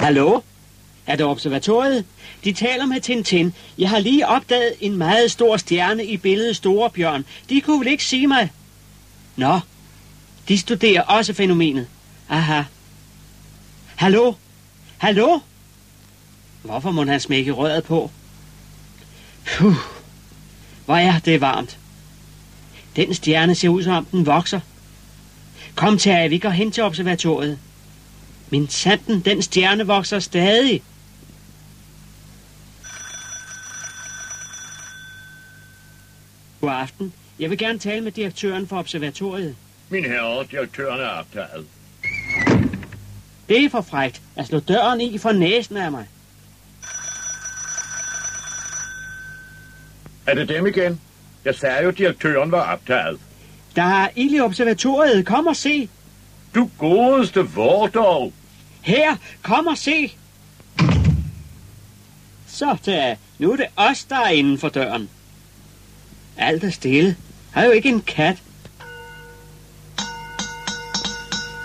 Hallo? Er det observatoriet? De taler med Tintin. Jeg har lige opdaget en meget stor stjerne i billedet Store Bjørn. De kunne vel ikke sige mig? Nå, de studerer også fænomenet. Aha. Hallo? Hallo? Hvorfor må han smække røret på? Puh, hvor er det varmt. Den stjerne ser ud som om den vokser. Kom til, vi går hen til observatoriet. Men sanden, den stjerne vokser stadig. God aften. Jeg vil gerne tale med direktøren for observatoriet. Min herre, direktøren er optaget. Det er for frægt at slå døren i for næsen af mig. Er det dem igen? Jeg sagde jo, direktøren var optaget. Der er ild i observatoriet. Kom og se. Du godeste hvor dog. Her, kom og se. Så der, nu er det os, der er inden for døren. Alt er stille. Har jo ikke en kat.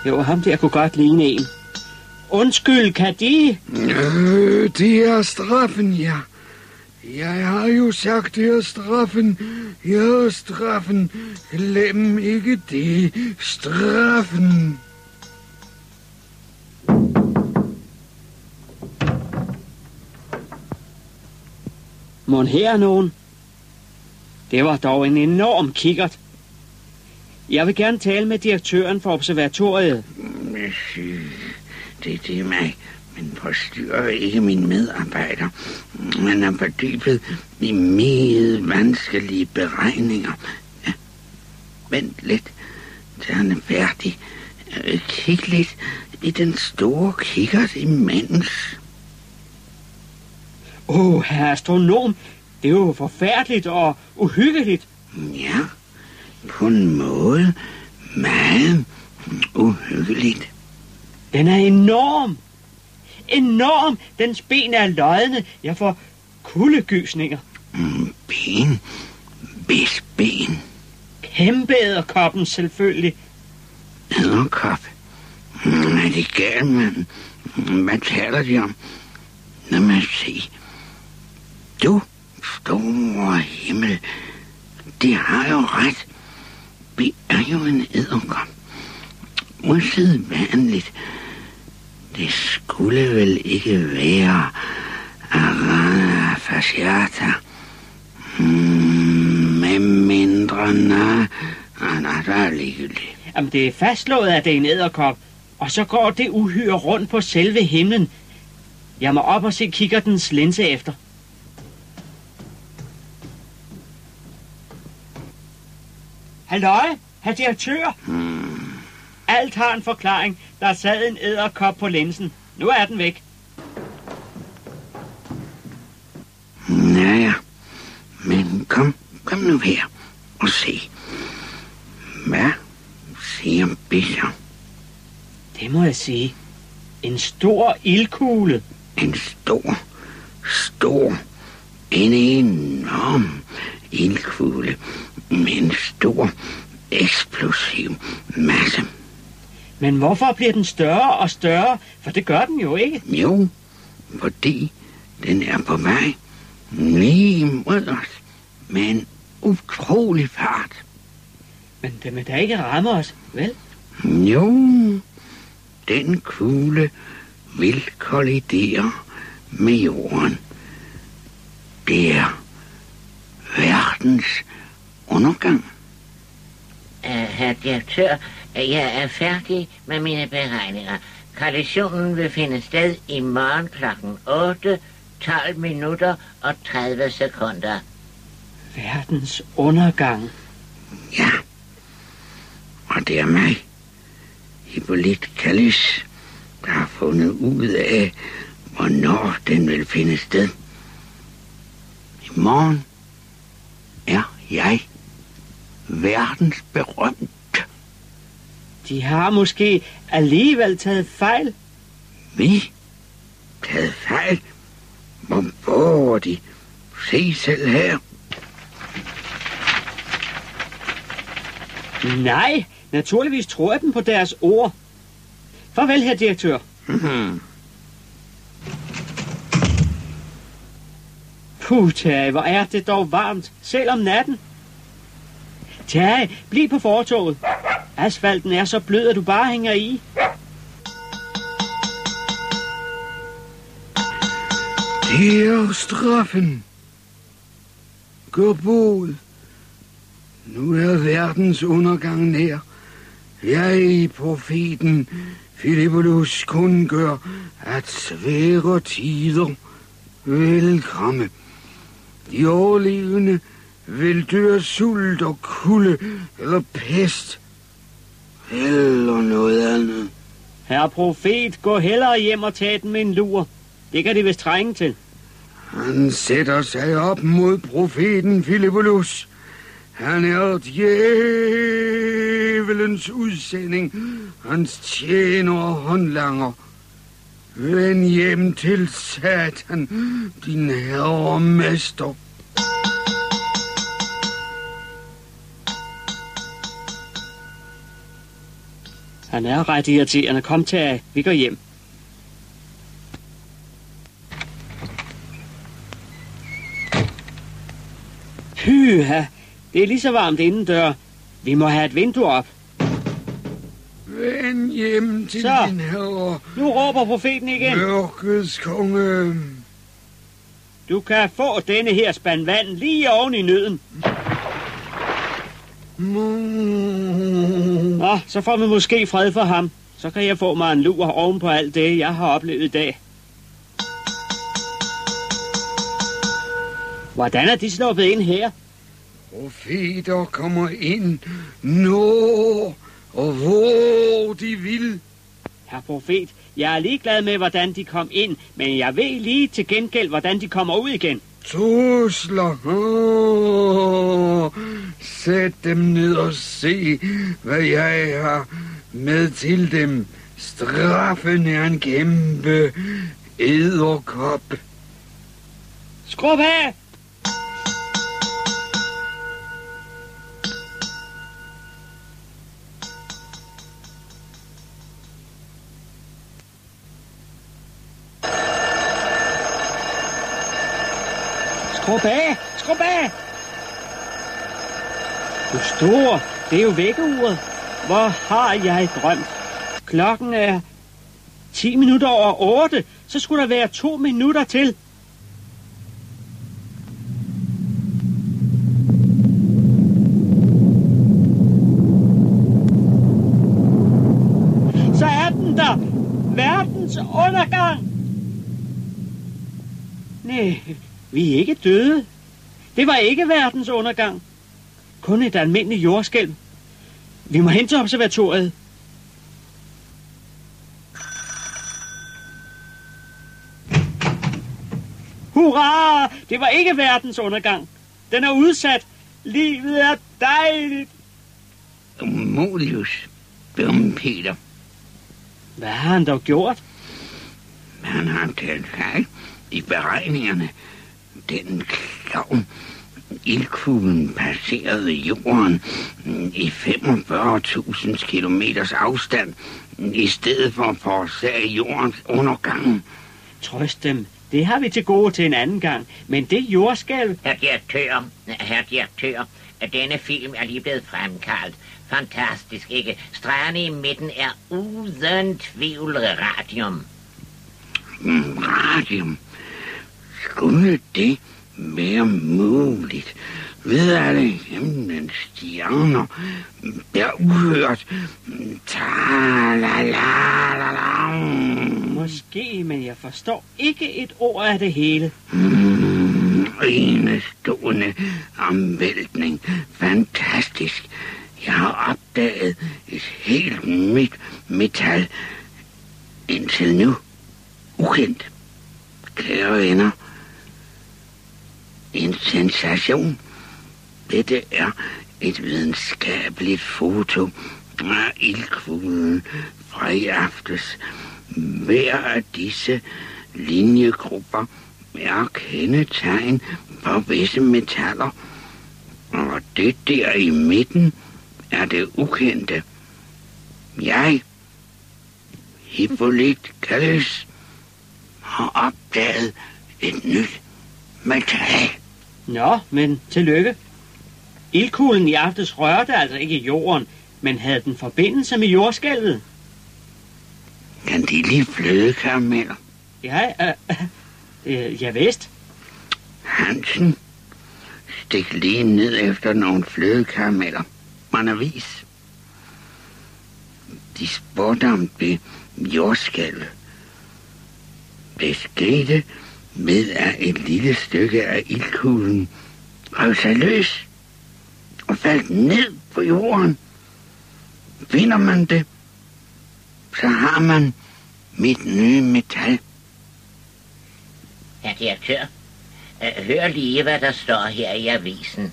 Jo, ham der kunne godt ligne en. Undskyld, kan de? Øh, det er straffen, ja. Jeg har jo sagt, det er straffen. Ja, straffen. Glem ikke det. Straffen. Må her er nogen? Det var dog en enorm kikkert. Jeg vil gerne tale med direktøren for observatoriet. Det, det er mig. Men forstyrrer ikke min medarbejder. Man er fordybet i meget vanskelige beregninger. Ja. Vent lidt, til han er færdig. Øh, kig lidt i den store kikkert imens. Åh, oh, herre astronom, det er jo forfærdeligt og uhyggeligt. Ja, på en måde meget uhyggeligt. Den er enorm. Enorm. Dens ben er lodne. Jeg får kuldegysninger. Mm, Ben, hvis ben, Kæmpe æderkoppen selvfølgelig. æderkop. Mm, Er det galt, mand? Hvad taler de om? Lad mig se. Du, store himmel, de har jo ret. Vi er jo en æderkop. Usædvanligt. Det skulle vel ikke være Arana fasciata. Hmm, med mindre nej. Ah, nej, der er ligegyldigt. Jamen, det er fastslået, at det er en æderkop. Og så går det uhyre rundt på selve himlen. Jeg må op og se kikkertens linse efter. Halløj, herr direktør. Hmm. Alt har en forklaring. Der sad en æderkop på linsen. Nu er den væk. Ja, ja. Men kom, kom nu her og se. Hvad siger Bisser? Det må jeg sige. En stor ildkugle. En stor, stor, en enorm ildkugle med en stor, eksplosiv masse. Men hvorfor bliver den større og større? For det gør den jo ikke. Jo, fordi den er på vej lige mod os med en utrolig fart. Men den vil da ikke ramme os, vel? Jo, den kugle vil kollidere med jorden. Det er verdens undergang. Uh, herr direktør, øh, jeg er færdig med mine beregninger. Kollisionen vil finde sted i morgen klokken 8, 12 minutter og 30 sekunder. Verdens undergang. Ja, og det er mig, Hippolyt Kallis, der har fundet ud af, hvornår den vil finde sted. I morgen er jeg verdensberømt. De har måske alligevel taget fejl. Vi? Taget fejl? Hvor bor de? Se selv her. Nej, naturligvis tror jeg dem på deres ord. Farvel, her direktør. Mm-hmm. Puta, hvor er det dog varmt, selv om natten. Terje, bliv på fortoget. Asfalten er så blød, at du bare hænger i. Det er straffen. Gør bod. Nu er verdens undergang nær. Jeg, profeten Filippolus, kun gør, at svære tider vil komme. De overlevende vil dø sult og kulde eller pest eller noget andet. Herre profet, gå hellere hjem og tag den med en lur. Det kan de vist trænge til. Han sætter sig op mod profeten Filippolus. Han er djævelens udsending, hans tjener og håndlanger. Vend hjem til Satan, din herre og mester. Han er ret irriterende. Kom til, vi går hjem. Pyha, det er lige så varmt indendør. Vi må have et vindue op. Vend hjem til Så. din herre, Nu råber profeten igen. mørkets konge. Du kan få denne her spand vand lige oven i nøden. Mm. Nå, så får vi måske fred for ham. Så kan jeg få mig en lur oven på alt det, jeg har oplevet i dag. Hvordan er de sluppet ind her? Profeter kommer ind, når og hvor de vil. Herre profet, jeg er ligeglad med, hvordan de kom ind, men jeg ved lige til gengæld, hvordan de kommer ud igen. Trusler. Oh, sæt dem ned og se, hvad jeg har med til dem. Straffen er en kæmpe edderkop. Skrub af! Skrub af! Skrub af! Du store, det er jo vækkeuret. Hvor har jeg drømt? Klokken er 10 minutter over 8. Så skulle der være to minutter til. Så er den der. Verdens undergang. Nej, vi er ikke døde. Det var ikke verdens undergang. Kun et almindeligt jordskælv. Vi må hen til observatoriet. Hurra! Det var ikke verdens undergang. Den er udsat. Livet er dejligt. Modius, dum Peter. Hvad har han dog gjort? Han har talt fejl i beregningerne. Den klovn, ildkuglen passerede jorden i 45.000 kilometers afstand, i stedet for at forårsage jordens undergang. Trøst dem. Det har vi til gode til en anden gang. Men det jordskælv... Herr direktør, herr direktør, denne film er lige blevet fremkaldt. Fantastisk, ikke? Stregerne i midten er uden tvivl radium. Mm, Radium. Skulle det være muligt? Ved alle himlens stjerner, der uhørt, ta la la la la Måske, men jeg forstår ikke et ord af det hele. Mm, enestående omvæltning. Fantastisk. Jeg har opdaget et helt nyt metal. Indtil nu ukendt. Kære venner. En sensation. Dette er et videnskabeligt foto af ildkuglen fra i aftes. Hver af disse linjegrupper er kendetegn på visse metaller. Og det der i midten er det ukendte. Jeg, Hippolyt Kallis, har opdaget et nyt metal. Nå, men tillykke. Ildkuglen i aftes rørte altså ikke jorden, men havde den forbindelse med jordskælvet. Kan de lide flødekarameller? Ja, øh, øh, øh, ja vist. Hansen, stik lige ned efter nogle flødekarameller. Man er vis. De spurgte om det jordskælv. Det skete med, at et lille stykke af ildkuglen rev sig løs og faldt ned på jorden. Finder man det, så har man mit nye metal. Herr direktør, øh, hør lige, hvad der står her i avisen.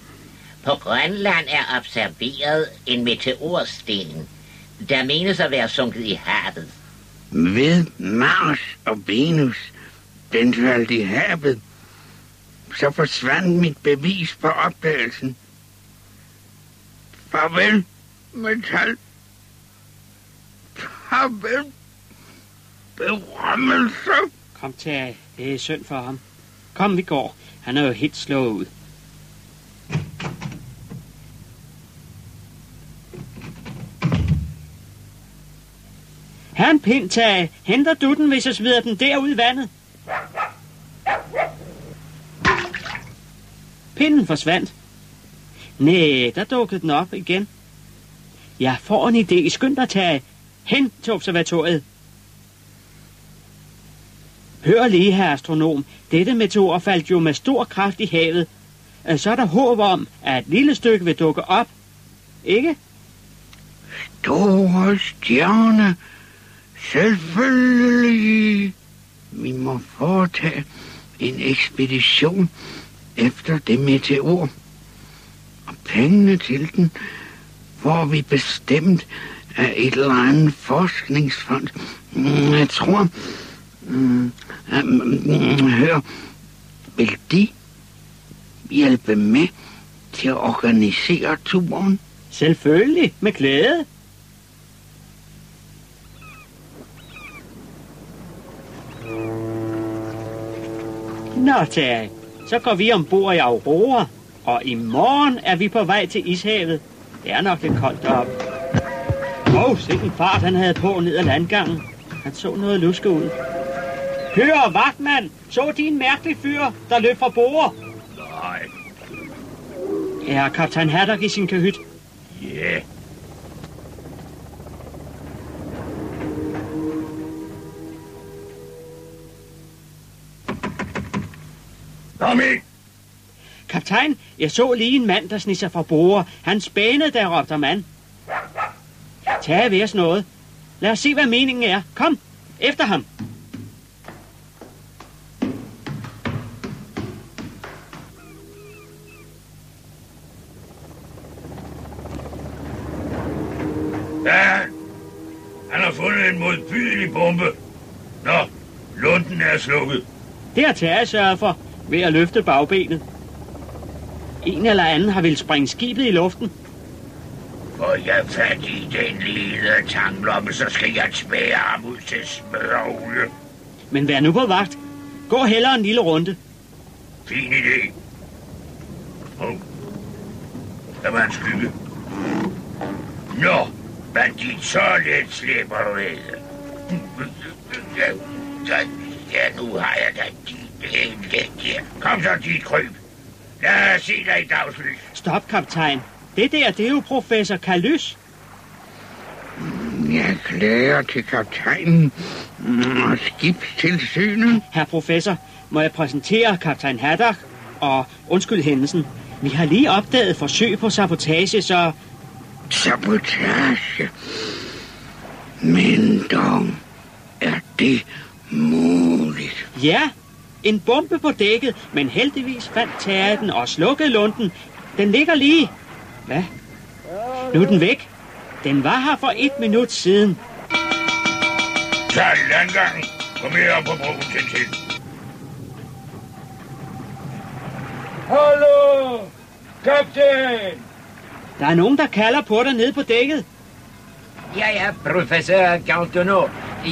På Grønland er observeret en meteorsten, der menes at være sunket i havet. Ved Mars og Venus, den faldt i havet, så forsvandt mit bevis på opdagelsen. Farvel, metal. Farvel, berømmelse. Kom til, det er synd for ham. Kom, vi går. Han er jo helt slået ud. Her pind, Henter du den, hvis jeg smider den derud i vandet? Pinden forsvandt. Næh, der dukkede den op igen. Jeg får en idé. Skynd dig, Tage. Hen til observatoriet. Hør lige, her astronom. Dette meteor faldt jo med stor kraft i havet. Øh, så er der håb om, at et lille stykke vil dukke op. Ikke? Store stjerne. Selvfølgelig. Vi må foretage en ekspedition efter det meteor. Og pengene til den får vi bestemt af et eller andet forskningsfond. Mm, jeg tror... Mm, mm, hør, vil de hjælpe med til at organisere turen? Selvfølgelig, med glæde. Nå, Tage, så går vi ombord i Aurora, og i morgen er vi på vej til Ishavet. Det er nok lidt koldt deroppe. Åh, oh, sikken fart han havde på ned ad landgangen. Han så noget luske ud. Hør, vagtmand! Så de en mærkelig fyr, der løb fra bord? Nej. Er kaptajn Haddock i sin kahyt? Ja. Kom ind. Kaptajn, jeg så lige en mand, der sneg sig fra bord. Han spænede, der råbte mand. Tag ved os noget. Lad os se, hvad meningen er. Kom, efter ham. Ja, han har fundet en modbydelig bombe. Nå, lunden er slukket. Det har Terje sørget for ved at løfte bagbenet. En eller anden har vel sprængt skibet i luften. Får jeg fat i den lille tanglomme, så skal jeg spære ham ud til smørolie. Men vær nu på vagt. Gå hellere en lille runde. Fin idé. Hov. Der var en skygge. Nå, bandit, så let slipper du ikke. Ja, nu har jeg da dit endeligt her. Kom så, dit kryb. Lad os se dig i dagslys. Stop, kaptajn. Det der, det er jo professor Kalys. Jeg klager til kaptajnen og skibstilsynet. Herr professor, må jeg præsentere kaptajn Haddock og undskyld hændelsen. Vi har lige opdaget forsøg på sabotage, så Sabotage. Men dog er det muligt. ja, en bombe på dækket, men heldigvis fandt Terje den og slukkede lunden. Den ligger lige. Hvad? Nu er den væk. Den var her for et minut siden. Tag landgangen. Kom her op på broen til til. Hallo! Kaptajn! Der er nogen, der kalder på dig nede på dækket. Ja, ja, professor Cantono.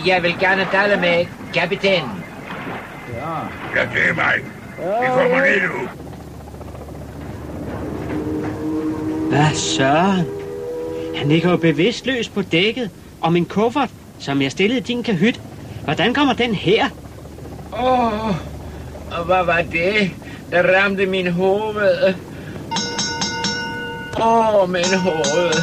Jeg vil gerne tale med kaptajnen. Ja, det er mig. Vi kommer ned nu. Hvad søren? Han ligger jo bevidstløs på dækket om en kuffert, som jeg stillede i din kahyt. Hvordan kommer den her? Åh, oh, og hvad var det, der ramte min hoved? Åh, oh, min hoved.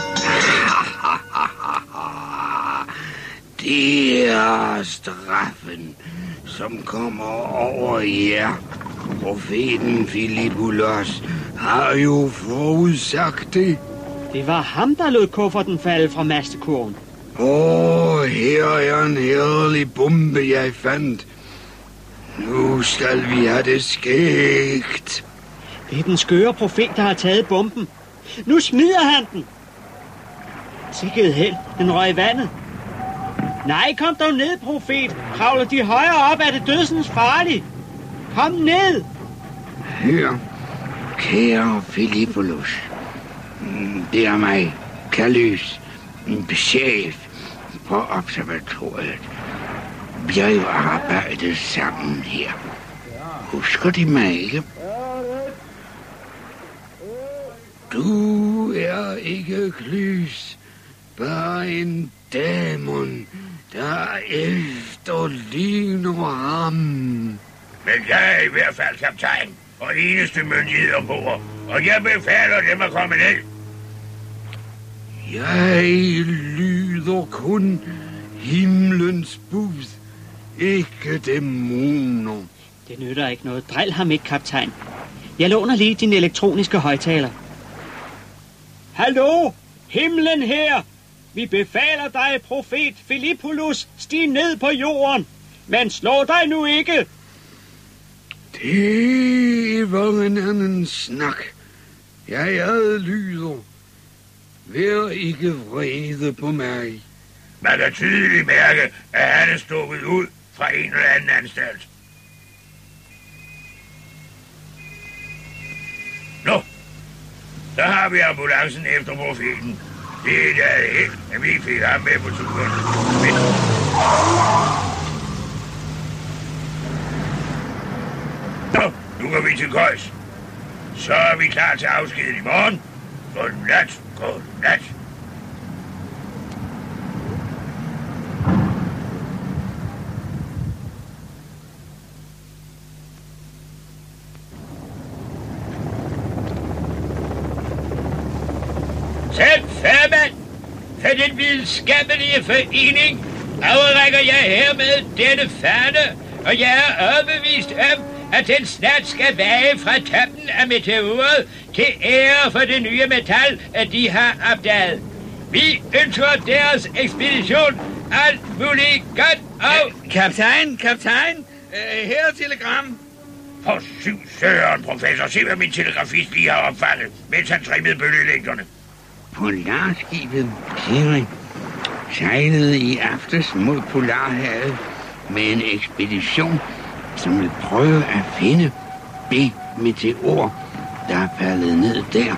Det er straffen, som kommer over jer. Profeten Filippulos har jo forudsagt det. Det var ham, der lod kufferten falde fra mastekurven. Åh, her er en herlig bombe, jeg fandt. Nu skal vi have det skægt. Det er den skøre profet, der har taget bomben. Nu smider han den. Sikkert held, den røg i vandet. Nej, kom dog ned, profet. Kravler de højere op, er det dødsens farligt. Kom ned. Hør, kære Filippolus. Det er mig, Kalys, chef på observatoriet. Vi har jo arbejdet sammen her. Husker de mig ikke? Du er ikke Klys, bare en dæmon, der efterligner ham. Men jeg er i hvert fald kaptajn og eneste myndighed ombord. Og jeg befaler dem at komme ned. Jeg lyder kun himlens bud, ikke dæmoner. Det nytter ikke noget. Dril ham ikke, kaptajn. Jeg låner lige din elektroniske højtaler. Hallo? Himlen her! Vi befaler dig, profet Filippulus, stig ned på jorden. Men slå dig nu ikke! Det var en anden snak. Jeg adlyder. Vær ikke vrede på mig. Man kan tydeligt mærke, at han er stukket ud fra en eller anden anstalt. Nå, så har vi ambulancen efter profeten. Det er da helt, at vi fik ham med på turen. Men... Nå, nu går vi til køjs. Så er vi klar til afskeden i morgen. Godnat, godnat. Selv formand for den videnskabelige forening afrækker jeg hermed denne fane, og jeg er overbevist om, at den snart skal veje fra toppen af meteoret til ære for det nye metal, at de har opdaget. Vi ønsker deres ekspedition alt muligt godt og... Kaptajn, kaptajn, øh, her er telegram. For syv søren, professor. Se, hvad min telegrafist lige har opfanget, mens han trimmede bølgelængderne. Polarskibet Kering sejlede i aftes mod Polarhavet med en ekspedition, som vil prøve at finde B-meteor, der er faldet ned der,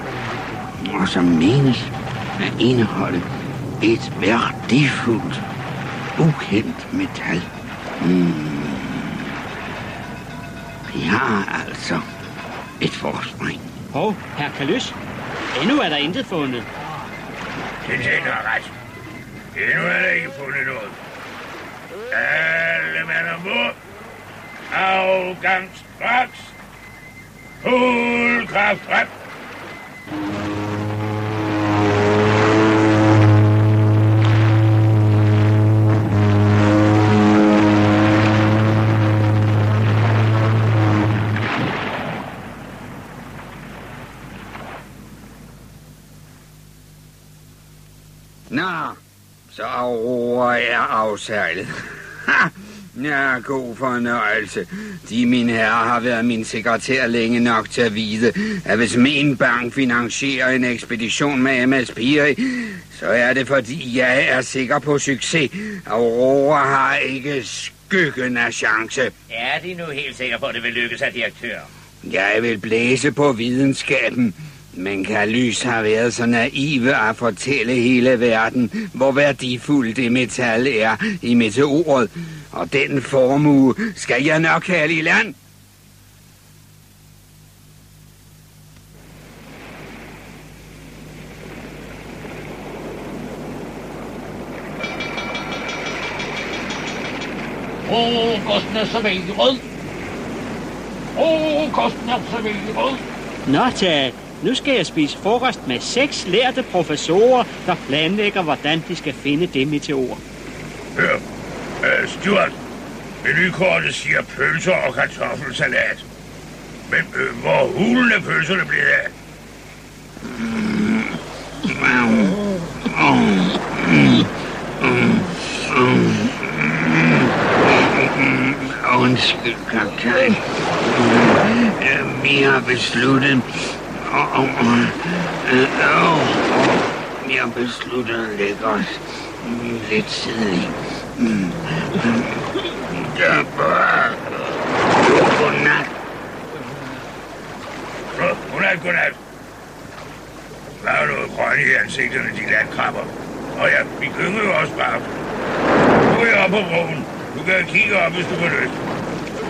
og som menes at indeholde et værdifuldt, ukendt metal. Hmm. Vi har altså et forspring. Hov, herr Kalys. Endnu er der intet fundet. Tintin har ret. Endnu er der ikke fundet noget. Alle mand ombord. Afgang straks. Fuld kraft frem. Nå, så Aurora er afsejlet. Ha! Ja, god fornøjelse. De, mine herrer, har været min sekretær længe nok til at vide, at hvis min bank finansierer en ekspedition med MS Piri, så er det fordi, jeg er sikker på succes. Aurora har ikke skyggen af chance. Er de nu helt sikre på, at det vil lykkes af direktør? Jeg vil blæse på videnskaben, men Kalys har været så naive at fortælle hele verden, hvor værdifuldt det metal er i meteoret og den formue skal jeg nok have i land. Frokosten er så vældig rød. Frokosten er så vældig rød. Nå, tak. Nu skal jeg spise frokost med seks lærte professorer, der planlægger, hvordan de skal finde det meteor. Hør, øh, Stuart. Menukortet siger pølser og kartoffelsalat. Men øh, hvor hulen er pølserne blevet af? Undskyld, kaptajn. Øh, vi har besluttet... Oh, oh, åh, øh, åh, at lægge os lidt tidligt. Bare- Godnat. Godnat. Der er noget grønt i ansigterne, de landkrabber. Og ja, vi gynger jo også bare. Nu er jeg oppe på broen. Du kan kigge op, hvis du får lyst.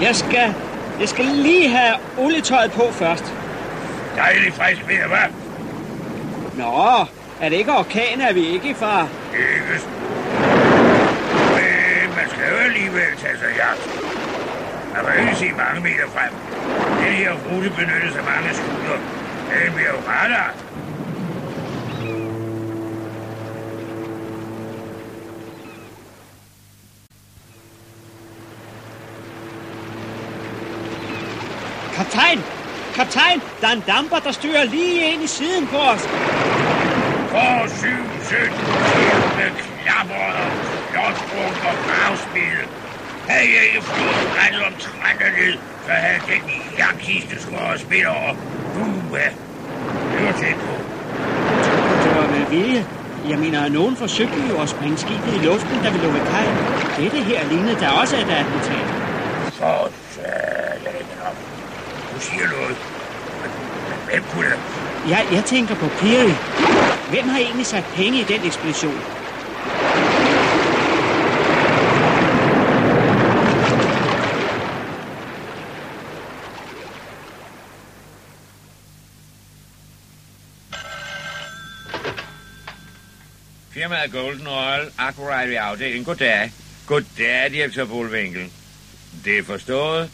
Jeg skal, jeg skal lige have olietøjet på først. Dejligt frisk vejr, hva'? Nå, er det ikke orkan, er vi ikke, far? Ikke s- Men man skal jo alligevel tage sig jagt. Man kan ikke se mange meter frem. Den her rute benyttes af mange skuter. Den bliver jo radar. Kaptajn! Kaptajn! Der er en damper, der styrer lige ind i siden på os. For syv søn, med klapper og slåsbrug og gravspil. Havde jeg ikke fået rettet om ned, så havde den jagtkiste skåret spidt over. Uha, det var tæt på. Det var med vilje. Jeg mener, at nogen forsøgte jo at springe skibet i luften, da vi lå ved kajen. Dette her lignede der også et attentat. For satan op. Du siger noget. Hvem kunne det? Jeg, jeg tænker på Peary. Hvem har egentlig sat penge i den ekspedition? Firmaet Golden Oil, akkurat i afdelingen. Goddag. Goddag, direktør Bolvinkel. Det er forstået?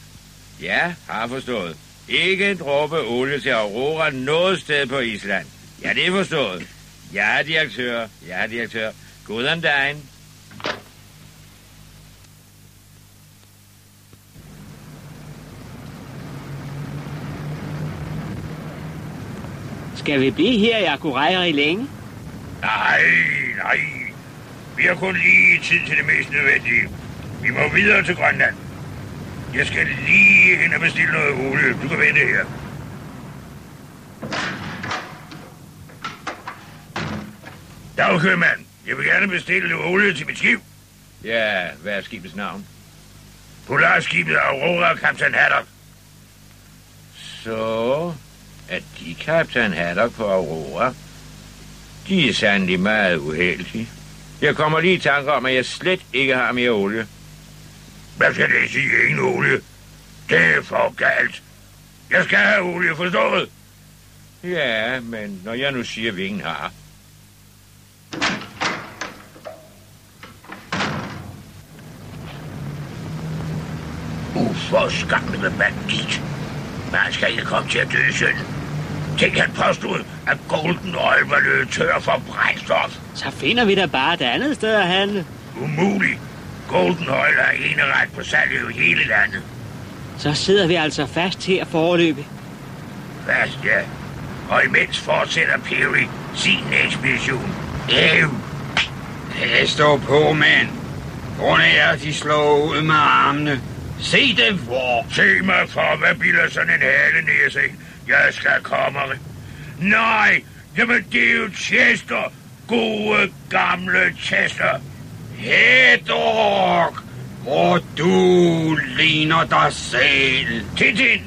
Ja, har forstået. Ikke en dråbe olie til Aurora noget sted på Island. Ja, det er forstået. Ja, direktør. Ja, direktør. Guden dagen. Skal vi blive her i Akureyri længe? Nej, nej. Vi har kun lige tid til det mest nødvendige. Vi må videre til Grønland. Jeg skal lige hen og bestille noget olie. Du kan vente her. Dag, købmand. Jeg vil gerne bestille lidt olie til mit skib. Ja, hvad er skibets navn? Polarskibet Aurora Captain Haddock. Så er de kaptajn Haddock på Aurora. De er sandelig meget uheldige. Jeg kommer lige i tanke om, at jeg slet ikke har mere olie. Hvad skal det sige? Ingen olie. Det er for galt. Jeg skal have olie, forstået? Ja, men når jeg nu siger, at vi ingen har. Uforskammede bandit. Men han skal ikke komme til at dø søn. Tænk, han påstod, at Golden Oil var løbet tør for brændstof. Så finder vi da bare et andet sted at handle. Umuligt. Golden Oil er eneret på salget i hele landet. Så sidder vi altså fast her forløbig. Fast, ja. Og imens fortsætter Perry sin ekspedition. Ew. Det står på, mand. Hvor er de slår ud med armene? Se det hvor. Se mig for, hvad bilder sådan en hale næse. Jeg skal komme. Nej, jamen det er jo Chester. Gode, gamle Chester. Hedorg, hvor du ligner dig selv. Tintin,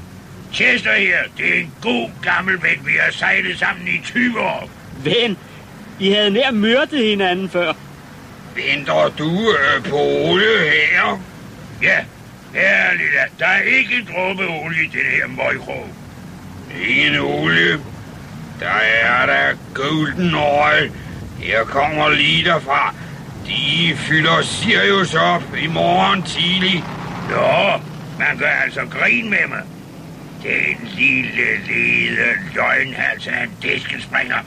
Chester her, det er en god gammel ven. Vi har sejlet sammen i 20 år. Ven, I havde nær myrdet hinanden før. Venter du øh, på olie her? Ja, herligt da. Der er ikke en dråbe olie i den her møgkrog. Ingen olie. Der er der golden oil. Her kommer lige derfra. De fylder Sirius op i morgen tidlig. Nå, man gør altså grin med mig. Den lille, lille løgnhals af en diskespringer.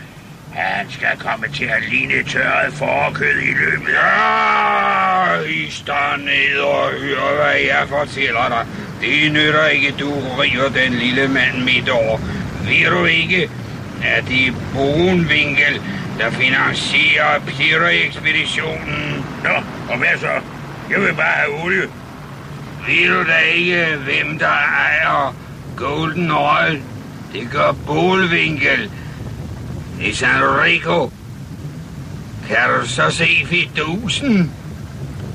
Han skal komme til at ligne tørret forkød i løbet. Ja, I står ned og hører, hvad jeg fortæller dig. Det nytter ikke, du river den lille mand midt over. Ved du ikke, at det er Bogenvinkel, der finansierer Pirre-ekspeditionen? Nå, og hvad så? Jeg vil bare have olie. Ved du da ikke, hvem der ejer Golden Oil? Det gør Bolvinkel i San Rico. Kan du så se fidusen?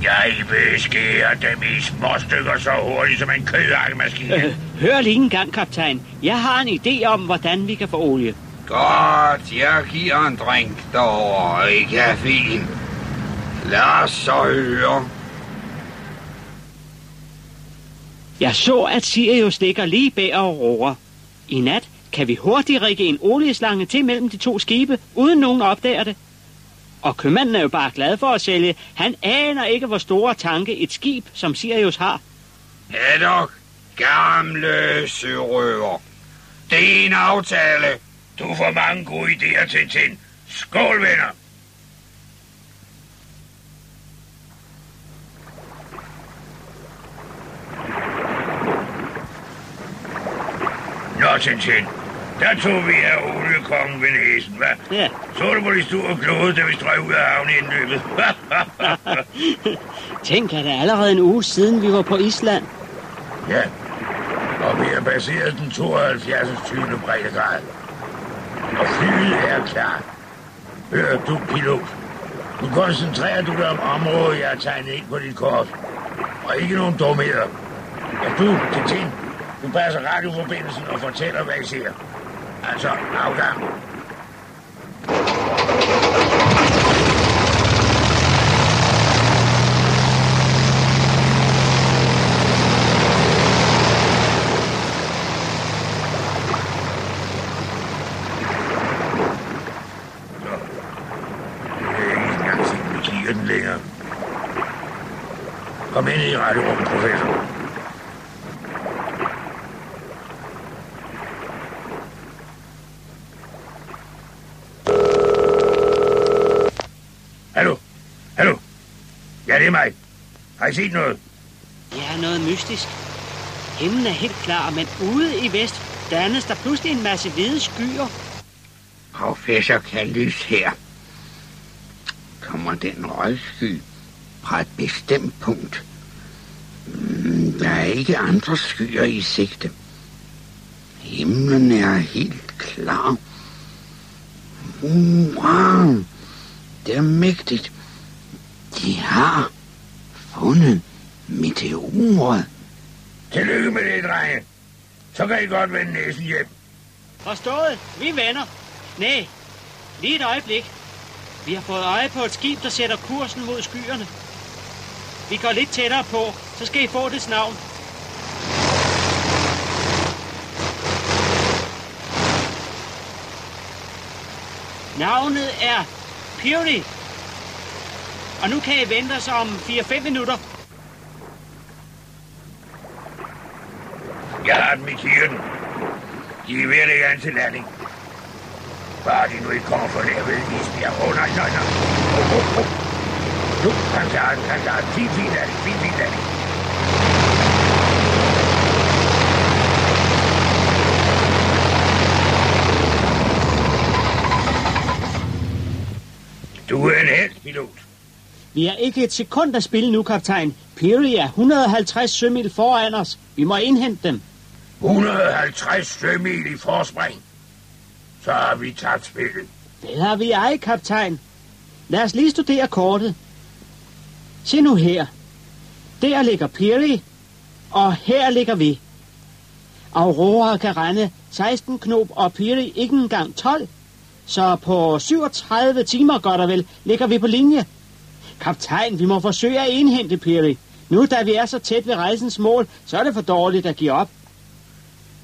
Jeg vil skære dem i små stykker så hurtigt som en kødhakkemaskine. Øh, hør lige en gang, kaptajn. Jeg har en idé om, hvordan vi kan få olie. Godt, jeg giver en drink derovre i caféen. Lad os så høre. Jeg så, at Sirius ligger lige bag Aurora. I nat kan vi hurtigt række en olieslange til mellem de to skibe, uden nogen opdager det. Og købmanden er jo bare glad for at sælge. Han aner ikke, hvor store tanke et skib som Sirius har. Hedok, gamle sørøver. Det er en aftale. Du får mange gode idéer, Tintin. Skål, venner! Nå, Tintin. Der tog vi af oliekongen ved næsen, hva'? Ja. Så du, hvor de stod og glodede, da vi strøg ud af havnen i indløbet. Tænk, at det er allerede en uge siden, vi var på Island. ja, og vi har baseret den 72. 20. breddegrad. Og flyet er klar. Hør du, pilot. Nu koncentrerer du dig om området, jeg har tegnet ind på dit kort. Og ikke nogen dumheder. Og du, Tintin, du passer radioforbindelsen og fortæller, hvad I ser. Altså, afgang. Så. Det er ikke engang siden vi kigger den længere. Kom ind i radiorummet, professor. Hallo? Hallo? Ja, det er mig. Har I set noget? Det er noget mystisk. Himlen er helt klar, men ude i vest dannes der pludselig en masse hvide skyer. Professor Kalys her. Kommer den røgsky fra et bestemt punkt? Mm, Der er ikke andre skyer i sigte. Himlen er helt klar. Wow, det er mægtigt. De har fundet meteoret. Tillykke med det, drenge. Så kan I godt vende næsen hjem. Forstået? Vi vender. Nej, lige et øjeblik. Vi har fået øje på et skib, der sætter kursen mod skyerne. Vi går lidt tættere på, så skal I få dets navn. Navnet er Fury. Og nu kan I vente os om 4-5 minutter. Jeg har dem i kirken. De er ved at lægge an til landing. Bare de nu ikke kommer for nær ved isbjerg. Åh, oh, nej, nej, nej. Oh, oh, oh. Nu, han klarer den, han klarer den. Fint, fint landing, fint, fint landing. Du er en. Vi er ikke et sekund at spille nu, kaptajn. Peary er 150 sømil foran os. Vi må indhente dem. 150 sømil i forspring. Så har vi tabt spillet. Det har vi ej, kaptajn. Lad os lige studere kortet. Se nu her. Der ligger Peary, og her ligger vi. Aurora kan rende 16 knop, og Peary ikke engang 12. Så på 37 timer, godt og vel, ligger vi på linje. Kaptajn, vi må forsøge at indhente Peary. Nu da vi er så tæt ved rejsens mål, så er det for dårligt at give op.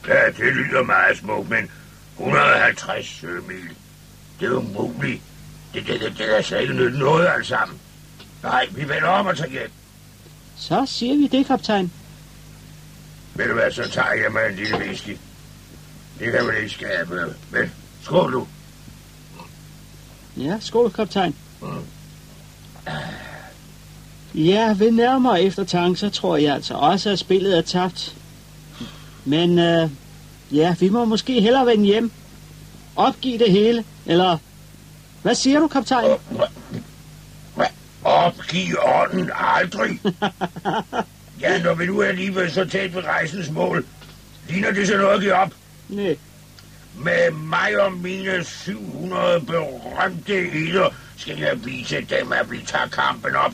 Ja, det lyder meget smukt, men 150 sømil. Det er umuligt. Det, det, det, det er slet ikke nytte noget alt sammen. Nej, vi vender om og tager hjem. Så siger vi det, kaptajn. Ved du hvad, så tager jeg mig en lille whisky. Det kan vel ikke skade. Men skål du. Ja, skål, kaptajn. Ja, ved nærmere eftertanke, så tror jeg altså også, at spillet er tabt. Men øh, ja, vi må måske hellere vende hjem. Opgive det hele, eller... Hvad siger du, kaptajn? Opgiv ånden aldrig. Ja, når vi nu er alligevel så tæt ved rejsens mål, ligner det så noget at give op. Nej, med mig og mine 700 berømte ilder skal jeg vise dem, at vi tager kampen op.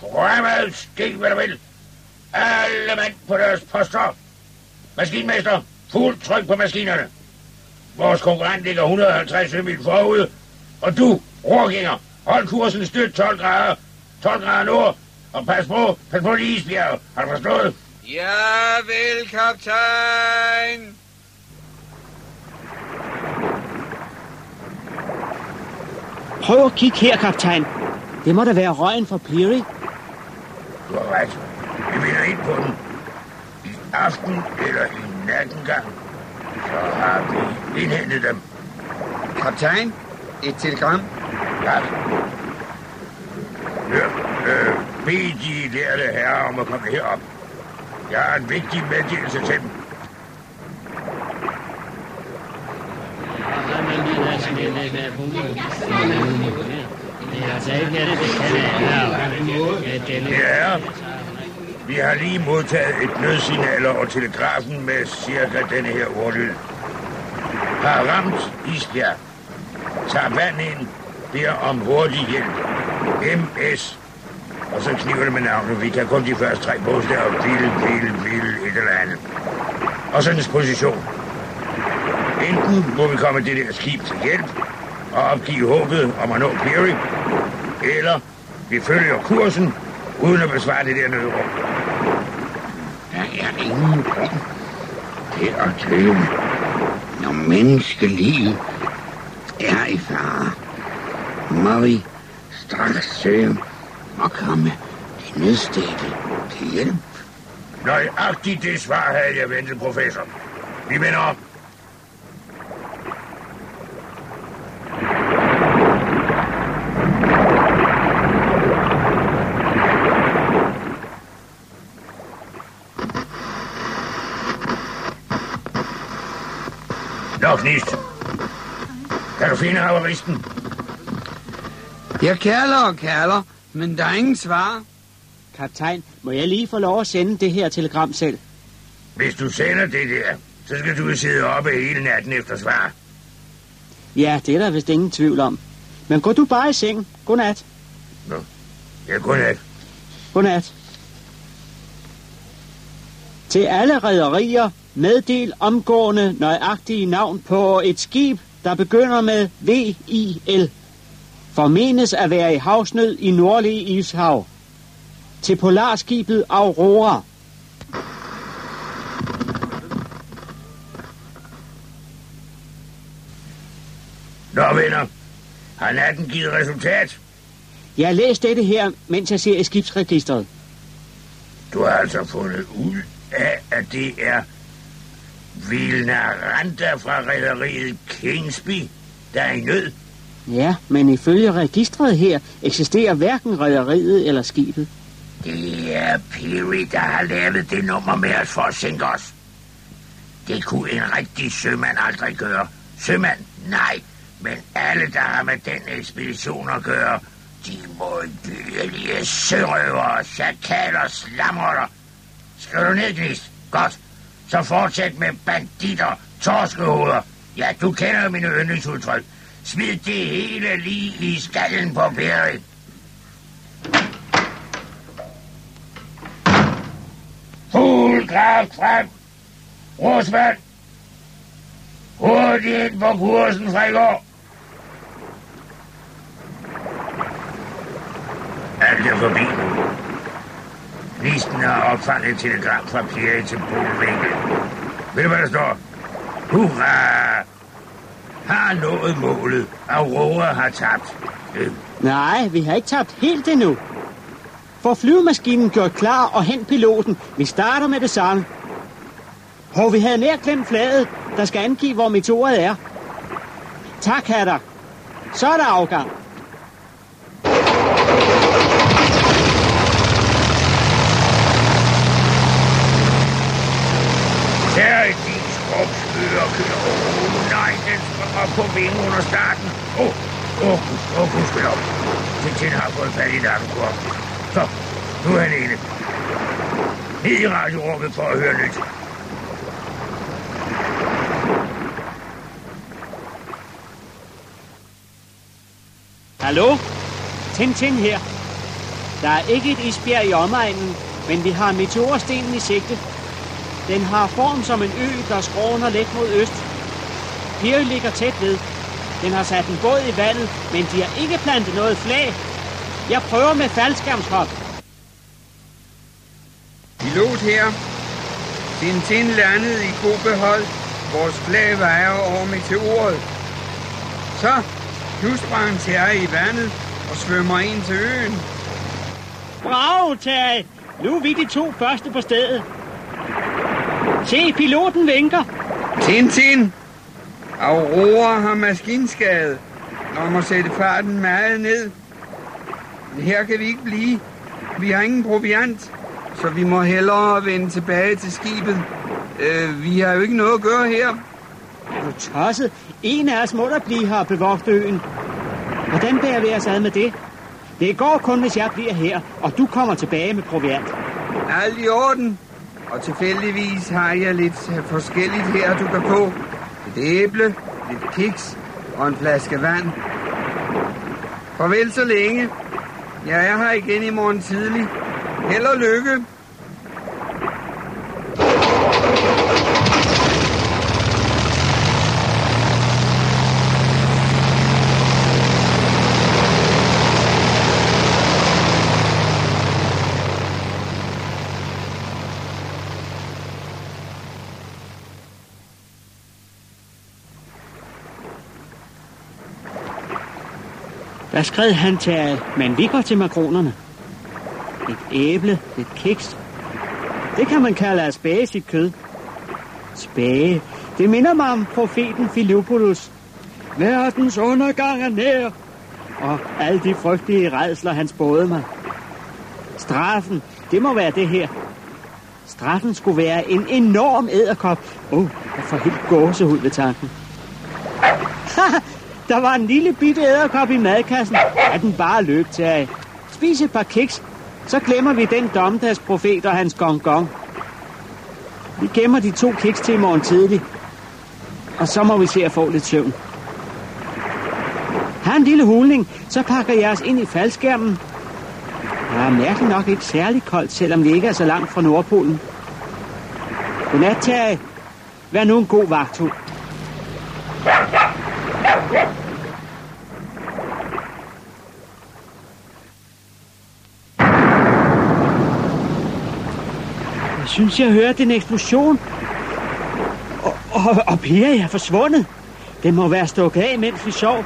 Fremad, ske hvad der vil. Alle mand på deres poster. Maskinmester, fuld tryk på maskinerne. Vores konkurrent ligger 150 sømil forud. Og du, rorgænger, hold kursen stødt 12 grader. 12 grader nord. Og pas på, pas på de isbjerge. Har du forstået? Ja vel, kaptajn. Prøv at kigge her, kaptajn. Det må da være røgen fra Peary. Du har ret. Vi vinder ind på den. I aften eller i natten gang. Så har vi indhentet dem. Kaptajn, et telegram. Ja. Hør, øh, bed de lærte herrer om at komme herop. Jeg har en vigtig meddelelse til dem. Ja, vi har lige modtaget et nødsignal over telegrafen med cirka denne her ordlyd. Har ramt Isbjerg. Tager vand ind. Beder om hurtig hjælp. MS. Og så kniver det med navnet. Vi kan kun de første tre bogstaver. Vil, vil, vil, et eller andet. Og så dens position. Enten må vi komme det der skib til hjælp og opgive håbet om at nå Peary, eller vi følger kursen uden at besvare det der nødrum. Der er ingen grund til at tøve, når menneskeliv er i fare. Må vi straks søge og komme de nødstedte til hjælp. Nøjagtigt det svar havde jeg ventet, professor. Vi vender op. Nå, Knist. Kan du finde haveristen? Jeg kalder og kalder, men der er ingen svar. Kaptajn, må jeg lige få lov at sende det her telegram selv? Hvis du sender det der, så skal du sidde oppe hele natten efter svar. Ja, det er der vist ingen tvivl om. Men gå du bare i seng. Godnat. Ja, godnat. Godnat. Til alle rædderier meddel omgående nøjagtige navn på et skib, der begynder med VIL. Formenes at være i havsnød i nordlige ishav. Til polarskibet Aurora. Nå, venner. Har natten givet resultat? Jeg har læst dette her, mens jeg ser i skibsregistret. Du har altså fundet ud af, at det er Vilnaranda fra rædderiet Kingsby, der er i nød. Ja, men ifølge registret her eksisterer hverken rædderiet eller skibet. Det er Peary, der har lavet det nummer med os for at sænke os. Det kunne en rigtig sømand aldrig gøre. Sømand? Nej. Men alle, der har med den ekspedition at gøre, de modbydelige sørøvere, chakaler, slamrotter. Skriv du ned, Gnist? Godt. Så fortsæt med banditter, torskehoveder. Ja, du kender mine yndlingsudtryk. Smid det hele lige i skallen på Perry. Fuld kraft frem. Rosvand. Hurtigt ind på kursen fra i går. Alt er forbi nu. Listen har opfanget et telegram fra Pierre til Polvinkel. Ved du, hvad der står? Hurra! Har nået målet. Aurora har tabt. Øh, Nej, vi har ikke tabt helt endnu. Få flyvemaskinen gjort klar og hent piloten. Vi starter med det samme. Hov, vi havde nær glemt fladet, der skal angive, hvor meteoret er. Tak, hatter. Så er der afgang. Der er din skrubsførke. Åh, oh, nej, den sprang under starten. Åh, oh, åh, oh, åh, oh, gudskelov. Tintin har fået fat i lakkekorp. Så, nu er han ene. Ned i radiorummet for at høre nyt. Hallo? Tintin her. Der er ikke et isbjerg i omegnen, men vi har meteorstenen i sigte. Den har form som en ø, der skråner let mod øst. Piri ligger tæt ved. Den har sat en båd i vandet, men de har ikke plantet noget flag. Jeg prøver med faldskærmshop. Pilot her. Tintin landede i god behold. Vores flag vejer over meteoret. Så, nu sprang til i vandet og svømmer ind til øen. Bravo, Terje. Nu er vi de to første på stedet. Se, piloten vinker. Tintin! Aurora har maskinskade og må sætte farten meget ned. Her kan vi ikke blive. Vi har ingen proviant, så vi må hellere vende tilbage til skibet. Øh, vi har jo ikke noget at gøre her. Er du tosset? En af os må der blive her og bevogte øen. Hvordan bærer vi os ad med det? Det går kun, hvis jeg bliver her, og du kommer tilbage med proviant. Alt i orden. Og tilfældigvis har jeg lidt forskelligt her, du kan få. Et æble, lidt kiks og en flaske vand. Farvel så længe. Jeg er her igen i morgen tidlig. Held og lykke. Der skred han til, man vi går til makronerne. Et æble, et kiks. Det kan man kalde at spage sit kød. Spage. Det minder mig om profeten Philippolus. Verdens undergang er nær. Og alle de frygtelige redsler, han spåede mig. Straffen, det må være det her. Straffen skulle være en enorm æderkop. Åh, oh, jeg får helt gåsehud ved tanken. Der var en lille bitte æderkop i madkassen. Er den bare løb til af. Spis et par kiks, så glemmer vi den dommedagsprofet og hans gong gong. Vi gemmer de to kiks til i morgen tidlig. Og så må vi se at få lidt søvn. Har en lille hulning, så pakker jeg os ind i faldskærmen. Der er mærkeligt nok ikke særlig koldt, selvom vi ikke er så langt fra Nordpolen. Godnat, Terje. Vær nu en god vagthund. Synes, jeg hørte en eksplosion. Og, og, og Per er forsvundet. Den må være stukket af, mens vi sov.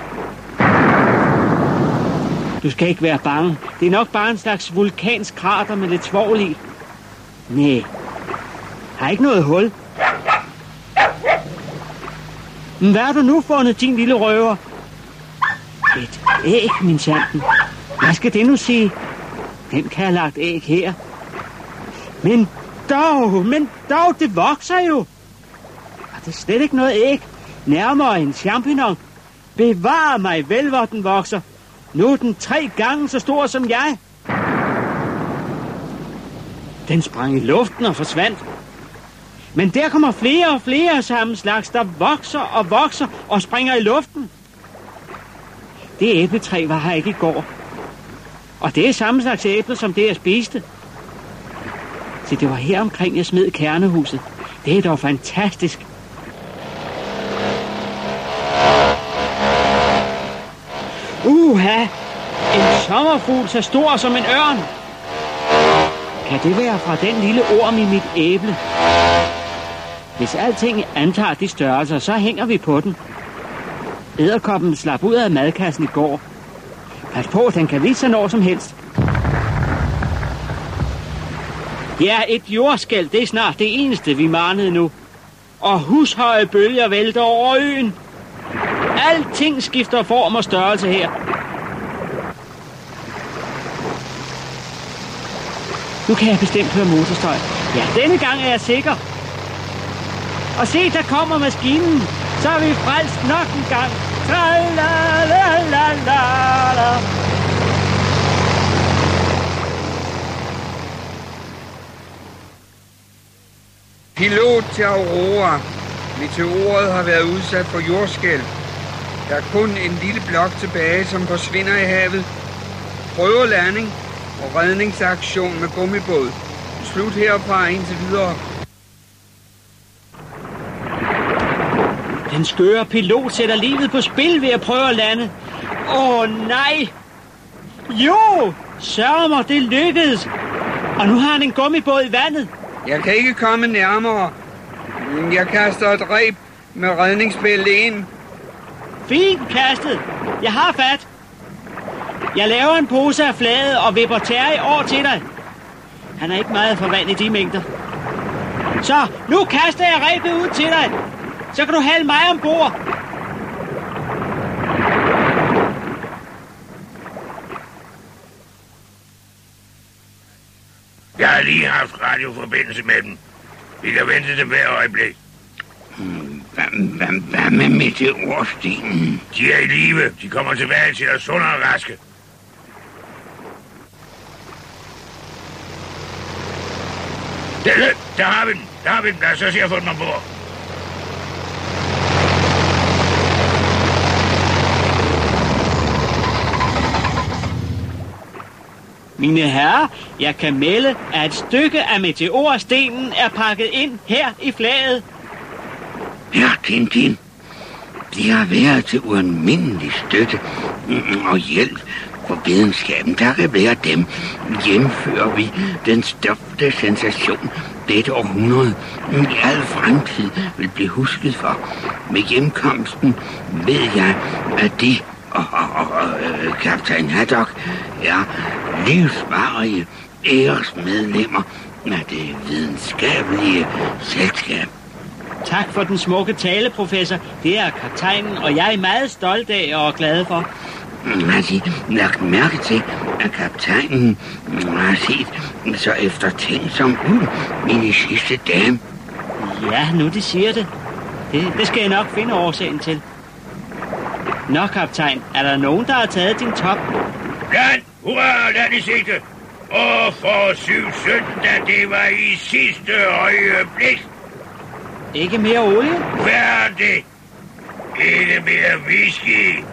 Du skal ikke være bange. Det er nok bare en slags vulkansk krater med lidt svovl i. Nej. Har ikke noget hul. Men hvad har du nu fundet, din lille røver? Et æg, min sanden. Hvad skal det nu sige? Hvem kan have lagt æg her? Men dog, men dog, det vokser jo. Og det er slet ikke noget æg. Nærmere en champignon. Bevar mig vel, hvor den vokser. Nu er den tre gange så stor som jeg. Den sprang i luften og forsvandt. Men der kommer flere og flere af samme slags, der vokser og vokser og springer i luften. Det æbletræ var her ikke i går. Og det er samme slags æble, som det jeg spiste. Se, det var her omkring, jeg smed kernehuset. Det er dog fantastisk. Uha! En sommerfugl så stor som en ørn. Kan det være fra den lille orm i mit æble? Hvis alting antager de størrelser, så hænger vi på den. Æderkoppen slap ud af madkassen i går. Pas på, den kan vise sig når som helst. Ja, et jordskæld, det er snart det eneste, vi manede nu. Og hushøje bølger vælter over øen. Alting skifter form og størrelse her. Nu kan jeg bestemt høre motorstøj. Ja, denne gang er jeg sikker. Og se, der kommer maskinen. Så er vi frelst nok en gang. Tra-la-la-la-la-la. Pilot til Aurora. Meteoret har været udsat for jordskælv. Der er kun en lille blok tilbage, som forsvinder i havet. Prøver landing og redningsaktion med gummibåd. Slut herfra indtil videre. Den skøre pilot sætter livet på spil ved at prøve at lande. Åh oh, nej! Jo! Sørg mig, det lykkedes! Og nu har han en gummibåd i vandet. Jeg kan ikke komme nærmere. Jeg kaster et reb med redningsbælte ind. Fint kastet. Jeg har fat. Jeg laver en pose af flade og vipper Terry over til dig. Han er ikke meget for vand i de mængder. Så, nu kaster jeg rebet ud til dig. Så kan du halde mig ombord. Lige haft radioforbindelse med dem. Vi kan vente det hver øjeblik. Hvad, hvad, med meteorstenen? De er i live. De kommer tilbage til os sunde og raske. Der, der, har vi den. Der har vi den. Lad os så se at få den ombord. Mine herrer, jeg kan melde, at et stykke af meteorstenen er pakket ind her i flaget. Ja, Tintin. Det har været til ualmindelig støtte og hjælp for videnskaben. Takket være dem hjemfører vi den største sensation dette århundrede i al fremtid vil blive husket for. Med hjemkomsten ved jeg, at de og, og, og øh, kaptajn Haddock er livsvarige æresmedlemmer af det videnskabelige selskab. Tak for den smukke tale, professor. Det er kaptajnen, og jeg er meget stolt af og glad for. Har de lagt mærke til, at kaptajnen har set så eftertænksom ud i de sidste dage? Ja, nu de siger det. det. Det skal jeg nok finde årsagen til. Nå, kaptajn, er der nogen, der har taget din top? Land! Hurra, lad det sigte! Og for 717, da det var i sidste øjeblik. Ikke mere olie? Færdig! Ikke mere whisky!